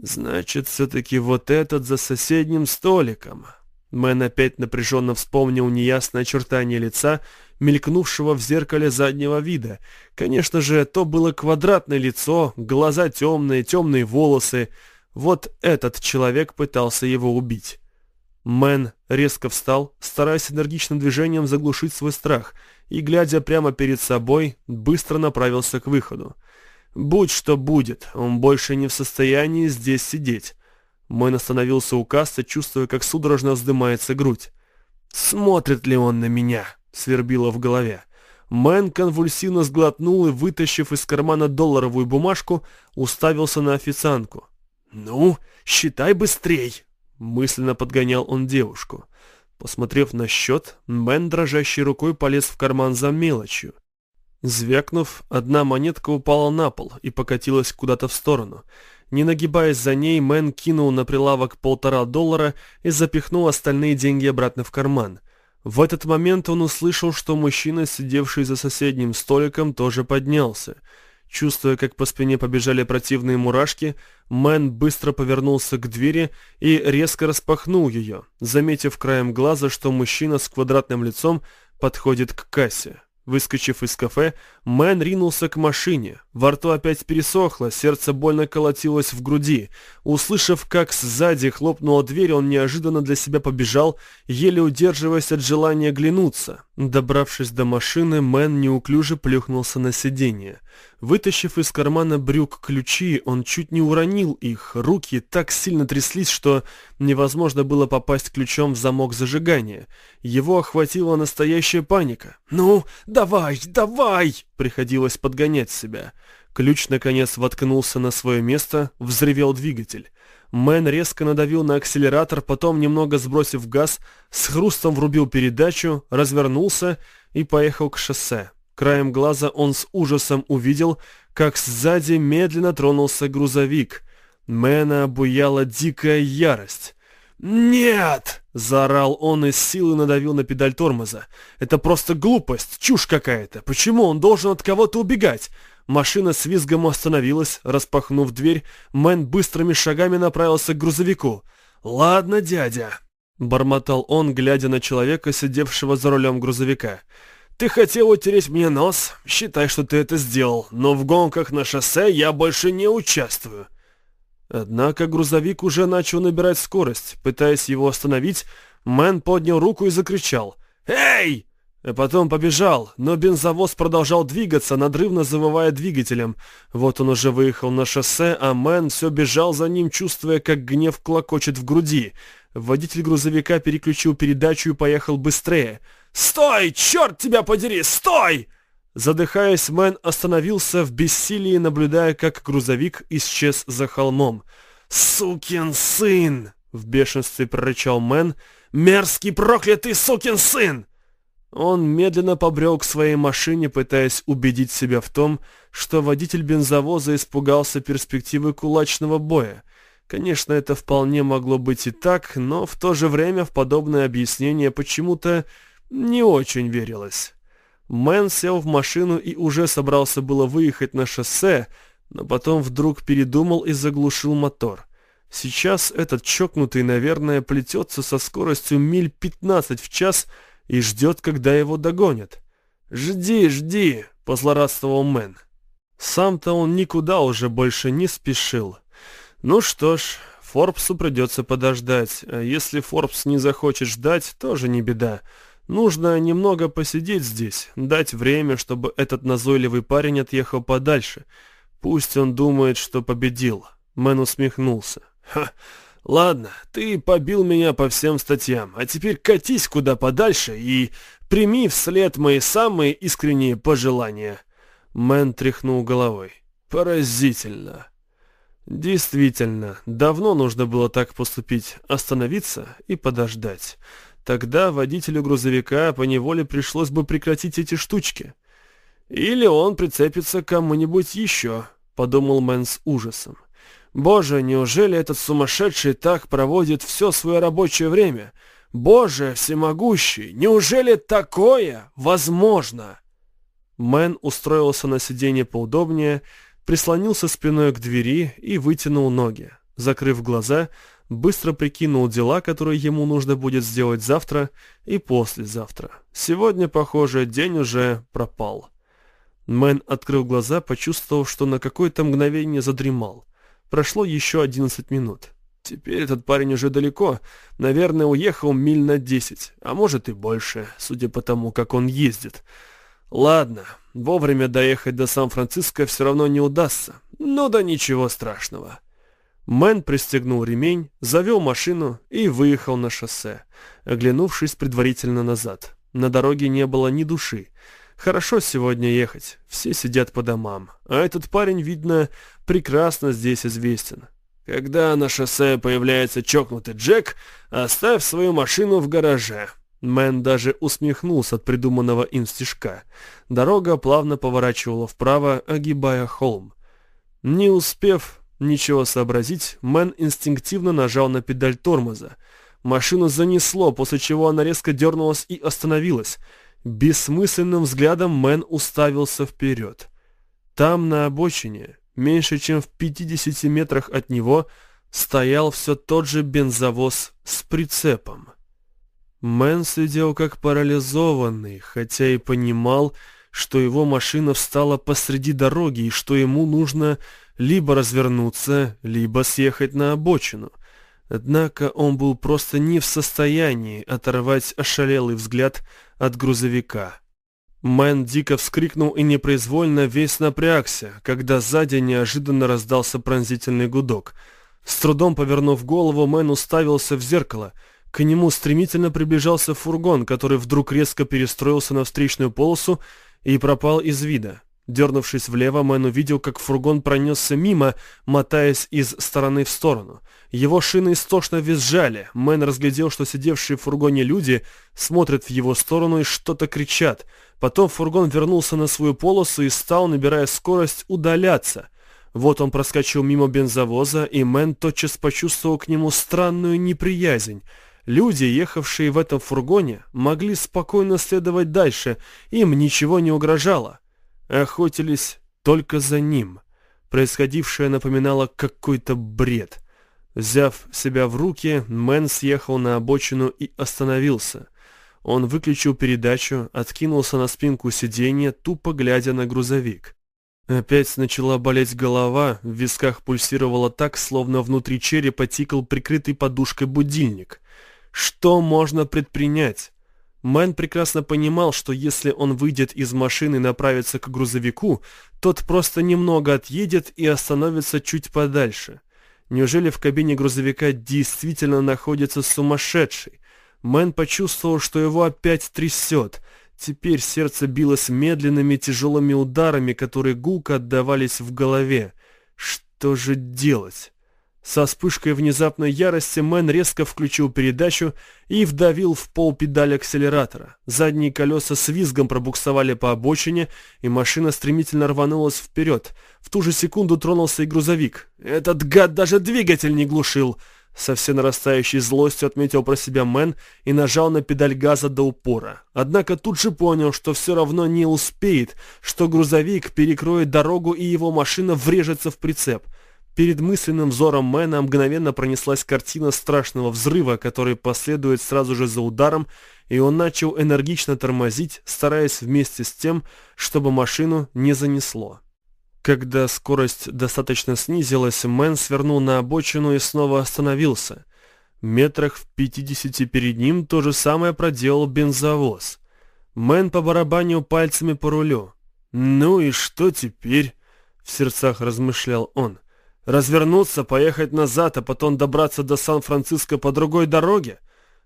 Значит, все-таки вот этот за соседним столиком. Мэн опять напряженно вспомнил неясное очертание лица, мелькнувшего в зеркале заднего вида. Конечно же, то было квадратное лицо, глаза темные, темные волосы. Вот этот человек пытался его убить. Мэн резко встал, стараясь энергичным движением заглушить свой страх, и, глядя прямо перед собой, быстро направился к выходу. Будь что будет, он больше не в состоянии здесь сидеть. Мэн остановился у кассы, чувствуя, как судорожно вздымается грудь. «Смотрит ли он на меня?» — свербило в голове. Мэн конвульсивно сглотнул и, вытащив из кармана долларовую бумажку, уставился на официантку. «Ну, считай быстрей!» — мысленно подгонял он девушку. Посмотрев на счет, Мэн дрожащей рукой полез в карман за мелочью. Звякнув, одна монетка упала на пол и покатилась куда-то в сторону. Не нагибаясь за ней, Мэн кинул на прилавок полтора доллара и запихнул остальные деньги обратно в карман. В этот момент он услышал, что мужчина, сидевший за соседним столиком, тоже поднялся. Чувствуя, как по спине побежали противные мурашки, Мэн быстро повернулся к двери и резко распахнул ее, заметив краем глаза, что мужчина с квадратным лицом подходит к кассе. Выскочив из кафе, Мэн ринулся к машине. Во рту опять пересохло, сердце больно колотилось в груди. Услышав, как сзади хлопнула дверь, он неожиданно для себя побежал, еле удерживаясь от желания оглянуться. Добравшись до машины, Мэн неуклюже плюхнулся на сиденье. Вытащив из кармана брюк ключи, он чуть не уронил их. Руки так сильно тряслись, что невозможно было попасть ключом в замок зажигания. Его охватила настоящая паника. «Ну, давай, давай!» Приходилось подгонять себя. Ключ, наконец, воткнулся на свое место, взревел двигатель. Мэн резко надавил на акселератор, потом, немного сбросив газ, с хрустом врубил передачу, развернулся и поехал к шоссе. Краем глаза он с ужасом увидел, как сзади медленно тронулся грузовик. Мэна обуяла дикая ярость. «Нет!» — заорал он и с силы надавил на педаль тормоза. «Это просто глупость, чушь какая-то. Почему он должен от кого-то убегать?» Машина с визгом остановилась, распахнув дверь. Мэн быстрыми шагами направился к грузовику. «Ладно, дядя», — бормотал он, глядя на человека, сидевшего за рулем грузовика. Ты хотел утереть мне нос, считай, что ты это сделал, но в гонках на шоссе я больше не участвую. Однако грузовик уже начал набирать скорость. Пытаясь его остановить, Мэн поднял руку и закричал «Эй!» А потом побежал, но бензовоз продолжал двигаться, надрывно завывая двигателем. Вот он уже выехал на шоссе, а Мэн все бежал за ним, чувствуя, как гнев клокочет в груди. Водитель грузовика переключил передачу и поехал быстрее — «Стой! Черт тебя подери! Стой!» Задыхаясь, Мэн остановился в бессилии, наблюдая, как грузовик исчез за холмом. «Сукин сын!» — в бешенстве прорычал Мэн. «Мерзкий проклятый сукин сын!» Он медленно побрел к своей машине, пытаясь убедить себя в том, что водитель бензовоза испугался перспективы кулачного боя. Конечно, это вполне могло быть и так, но в то же время в подобное объяснение почему-то не очень верилось. Мэн сел в машину и уже собрался было выехать на шоссе, но потом вдруг передумал и заглушил мотор. Сейчас этот чокнутый, наверное, плетется со скоростью миль 15 в час и ждет, когда его догонят. «Жди, жди!» — позлорадствовал Мэн. Сам-то он никуда уже больше не спешил. Ну что ж, Форбсу придется подождать, а если Форбс не захочет ждать, тоже не беда. Нужно немного посидеть здесь, дать время, чтобы этот назойливый парень отъехал подальше. Пусть он думает, что победил. Мэн усмехнулся. Ха, ладно, ты побил меня по всем статьям, а теперь катись куда подальше и прими вслед мои самые искренние пожелания. Мэн тряхнул головой. Поразительно. Действительно, давно нужно было так поступить, остановиться и подождать. Тогда водителю грузовика поневоле пришлось бы прекратить эти штучки. Или он прицепится к кому-нибудь еще, подумал Мэн с ужасом. Боже, неужели этот сумасшедший так проводит все свое рабочее время? Боже, всемогущий, неужели такое возможно? Мэн устроился на сиденье поудобнее, прислонился спиной к двери и вытянул ноги. Закрыв глаза, быстро прикинул дела, которые ему нужно будет сделать завтра и послезавтра. Сегодня, похоже, день уже пропал. Мэн открыл глаза, почувствовав, что на какое-то мгновение задремал. Прошло еще 11 минут. Теперь этот парень уже далеко. Наверное, уехал миль на 10, а может и больше, судя по тому, как он ездит. Ладно, вовремя доехать до Сан-Франциско все равно не удастся. Ну да ничего страшного. Мэн пристегнул ремень, завел машину и выехал на шоссе, оглянувшись предварительно назад. На дороге не было ни души. Хорошо сегодня ехать, все сидят по домам. А этот парень, видно, прекрасно здесь известен. Когда на шоссе появляется чокнутый Джек, оставь свою машину в гараже. Мэн даже усмехнулся от придуманного им стишка. Дорога плавно поворачивала вправо, огибая холм. Не успев Ничего сообразить, Мэн инстинктивно нажал на педаль тормоза. Машину занесло, после чего она резко дернулась и остановилась. Бессмысленным взглядом Мэн уставился вперед. Там, на обочине, меньше чем в 50 метрах от него, стоял все тот же бензовоз с прицепом. Мэн сидел как парализованный, хотя и понимал, что его машина встала посреди дороги и что ему нужно либо развернуться, либо съехать на обочину. Однако он был просто не в состоянии оторвать ошалелый взгляд от грузовика. Мэн дико вскрикнул и непроизвольно весь напрягся, когда сзади неожиданно раздался пронзительный гудок. С трудом повернув голову, Мэн уставился в зеркало. К нему стремительно приближался фургон, который вдруг резко перестроился на встречную полосу и пропал из вида. Дернувшись влево, Мэн увидел, как фургон пронесся мимо, мотаясь из стороны в сторону. Его шины истошно визжали. Мэн разглядел, что сидевшие в фургоне люди смотрят в его сторону и что-то кричат. Потом фургон вернулся на свою полосу и стал, набирая скорость, удаляться. Вот он проскочил мимо бензовоза, и Мэн тотчас почувствовал к нему странную неприязнь. Люди, ехавшие в этом фургоне, могли спокойно следовать дальше, им ничего не угрожало охотились только за ним. Происходившее напоминало какой-то бред. Взяв себя в руки, Мэн съехал на обочину и остановился. Он выключил передачу, откинулся на спинку сиденья, тупо глядя на грузовик. Опять начала болеть голова, в висках пульсировало так, словно внутри черепа тикал прикрытый подушкой будильник. Что можно предпринять? Мэн прекрасно понимал, что если он выйдет из машины и направится к грузовику, тот просто немного отъедет и остановится чуть подальше. Неужели в кабине грузовика действительно находится сумасшедший? Мэн почувствовал, что его опять трясет. Теперь сердце билось медленными тяжелыми ударами, которые гулко отдавались в голове. Что же делать? Со вспышкой внезапной ярости Мэн резко включил передачу и вдавил в пол педаль акселератора. Задние колеса с визгом пробуксовали по обочине, и машина стремительно рванулась вперед. В ту же секунду тронулся и грузовик. «Этот гад даже двигатель не глушил!» Со все нарастающей злостью отметил про себя Мэн и нажал на педаль газа до упора. Однако тут же понял, что все равно не успеет, что грузовик перекроет дорогу и его машина врежется в прицеп. Перед мысленным взором Мэна мгновенно пронеслась картина страшного взрыва, который последует сразу же за ударом, и он начал энергично тормозить, стараясь вместе с тем, чтобы машину не занесло. Когда скорость достаточно снизилась, Мэн свернул на обочину и снова остановился. Метрах в пятидесяти перед ним то же самое проделал бензовоз. Мэн побарабанил пальцами по рулю. «Ну и что теперь?» — в сердцах размышлял он. Развернуться, поехать назад, а потом добраться до Сан-Франциско по другой дороге?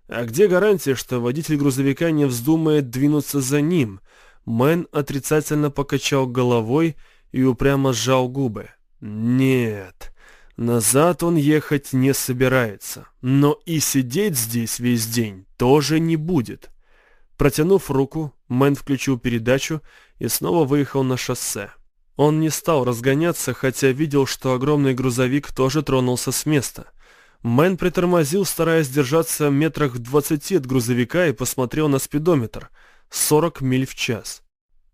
А где гарантия, что водитель грузовика не вздумает двинуться за ним? Мэн отрицательно покачал головой и упрямо сжал губы. Нет, назад он ехать не собирается, но и сидеть здесь весь день тоже не будет. Протянув руку, Мэн включил передачу и снова выехал на шоссе. Он не стал разгоняться, хотя видел, что огромный грузовик тоже тронулся с места. Мэн притормозил, стараясь держаться метрах в двадцати от грузовика и посмотрел на спидометр. 40 миль в час.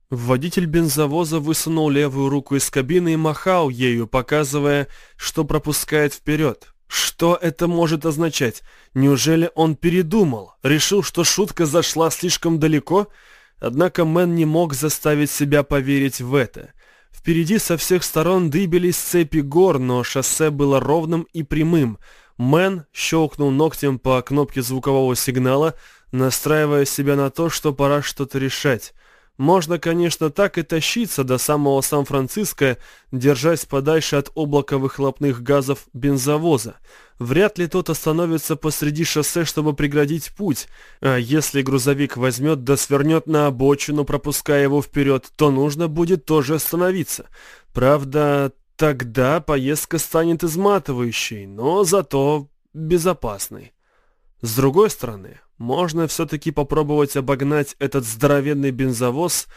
Водитель бензовоза высунул левую руку из кабины и махал ею, показывая, что пропускает вперед. Что это может означать? Неужели он передумал? Решил, что шутка зашла слишком далеко? Однако Мэн не мог заставить себя поверить в это. Впереди со всех сторон дыбились цепи гор, но шоссе было ровным и прямым. Мэн щелкнул ногтем по кнопке звукового сигнала, настраивая себя на то, что пора что-то решать. Можно, конечно, так и тащиться до самого Сан-Франциско, держась подальше от облака выхлопных газов бензовоза. Вряд ли тот остановится посреди шоссе, чтобы преградить путь. А если грузовик возьмет да свернет на обочину, пропуская его вперед, то нужно будет тоже остановиться. Правда, тогда поездка станет изматывающей, но зато безопасной. С другой стороны, можно все-таки попробовать обогнать этот здоровенный бензовоз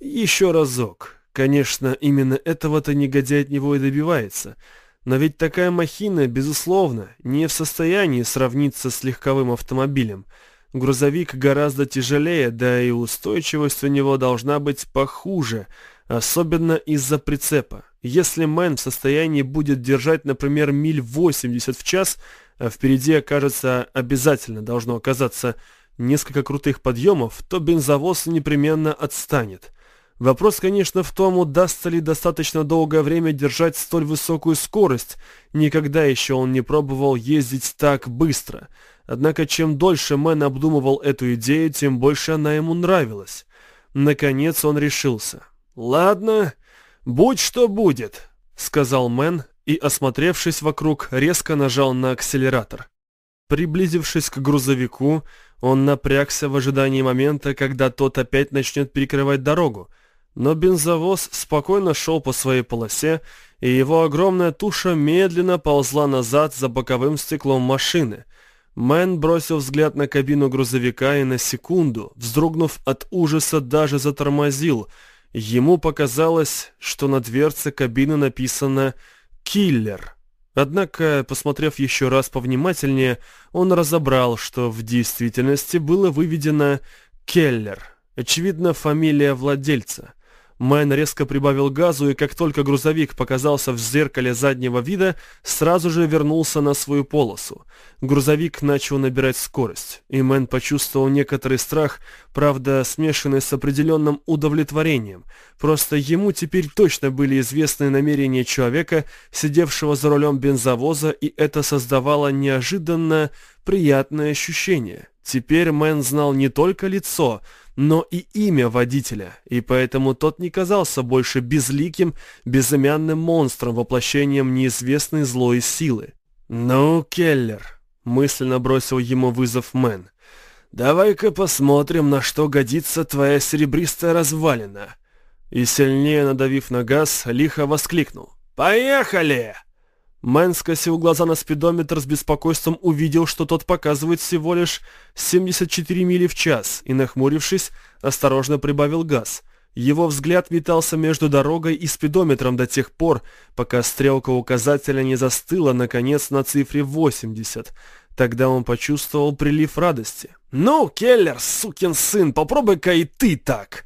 еще разок. Конечно, именно этого-то негодяй от него и добивается. Но ведь такая махина, безусловно, не в состоянии сравниться с легковым автомобилем. Грузовик гораздо тяжелее, да и устойчивость у него должна быть похуже, особенно из-за прицепа. Если Мэн в состоянии будет держать, например, миль 80 в час, впереди окажется, обязательно должно оказаться несколько крутых подъемов, то бензовоз непременно отстанет. Вопрос, конечно, в том, удастся ли достаточно долгое время держать столь высокую скорость. Никогда еще он не пробовал ездить так быстро. Однако, чем дольше Мэн обдумывал эту идею, тем больше она ему нравилась. Наконец он решился. «Ладно, будь что будет», — сказал Мэн и, осмотревшись вокруг, резко нажал на акселератор. Приблизившись к грузовику, он напрягся в ожидании момента, когда тот опять начнет перекрывать дорогу, но бензовоз спокойно шел по своей полосе, и его огромная туша медленно ползла назад за боковым стеклом машины. Мэн бросил взгляд на кабину грузовика и на секунду, вздрогнув от ужаса, даже затормозил. Ему показалось, что на дверце кабины написано «Связь». Киллер. Однако, посмотрев еще раз повнимательнее, он разобрал, что в действительности было выведено Келлер. Очевидно, фамилия владельца. Мэн резко прибавил газу, и как только грузовик показался в зеркале заднего вида, сразу же вернулся на свою полосу. Грузовик начал набирать скорость, и Мэн почувствовал некоторый страх, правда, смешанный с определенным удовлетворением. Просто ему теперь точно были известны намерения человека, сидевшего за рулем бензовоза, и это создавало неожиданно приятное ощущение. Теперь Мэн знал не только лицо, но и имя водителя, и поэтому тот не казался больше безликим, безымянным монстром, воплощением неизвестной злой силы. «Ну, Келлер», — мысленно бросил ему вызов Мэн, — «давай-ка посмотрим, на что годится твоя серебристая развалина». И сильнее надавив на газ, лихо воскликнул. «Поехали!» Мэн скосил глаза на спидометр с беспокойством, увидел, что тот показывает всего лишь 74 мили в час, и, нахмурившись, осторожно прибавил газ. Его взгляд метался между дорогой и спидометром до тех пор, пока стрелка указателя не застыла, наконец, на цифре 80. Тогда он почувствовал прилив радости. «Ну, Келлер, сукин сын, попробуй-ка и ты так!»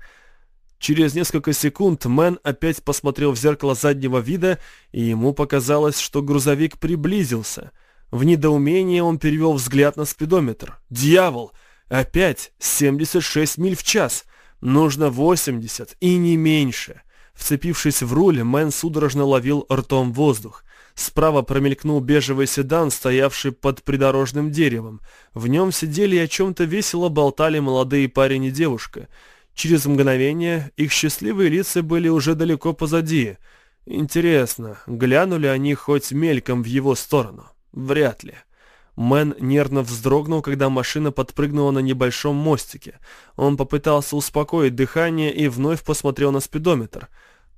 Через несколько секунд Мэн опять посмотрел в зеркало заднего вида, и ему показалось, что грузовик приблизился. В недоумении он перевел взгляд на спидометр. «Дьявол! Опять 76 миль в час! Нужно 80 и не меньше!» Вцепившись в руль, Мэн судорожно ловил ртом воздух. Справа промелькнул бежевый седан, стоявший под придорожным деревом. В нем сидели и о чем-то весело болтали молодые парень и девушка — Через мгновение их счастливые лица были уже далеко позади. Интересно, глянули они хоть мельком в его сторону? Вряд ли. Мэн нервно вздрогнул, когда машина подпрыгнула на небольшом мостике. Он попытался успокоить дыхание и вновь посмотрел на спидометр.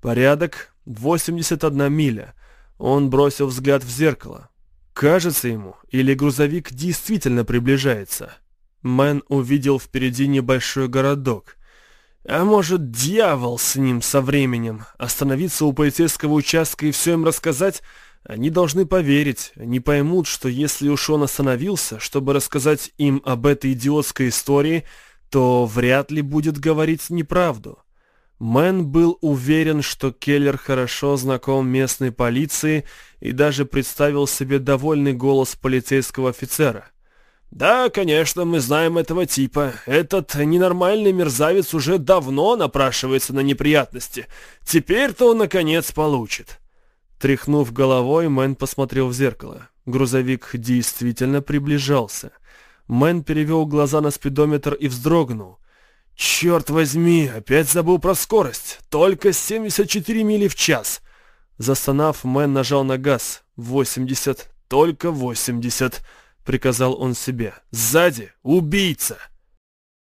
Порядок, 81 миля. Он бросил взгляд в зеркало. Кажется ему, или грузовик действительно приближается. Мэн увидел впереди небольшой городок. А может, дьявол с ним со временем. Остановиться у полицейского участка и все им рассказать? Они должны поверить. Они поймут, что если уж он остановился, чтобы рассказать им об этой идиотской истории, то вряд ли будет говорить неправду. Мэн был уверен, что Келлер хорошо знаком местной полиции и даже представил себе довольный голос полицейского офицера. «Да, конечно, мы знаем этого типа. Этот ненормальный мерзавец уже давно напрашивается на неприятности. Теперь-то он, наконец, получит». Тряхнув головой, Мэн посмотрел в зеркало. Грузовик действительно приближался. Мэн перевел глаза на спидометр и вздрогнул. «Черт возьми, опять забыл про скорость. Только 74 мили в час». Застонав, Мэн нажал на газ. «80, только 80», — приказал он себе. «Сзади убийца!»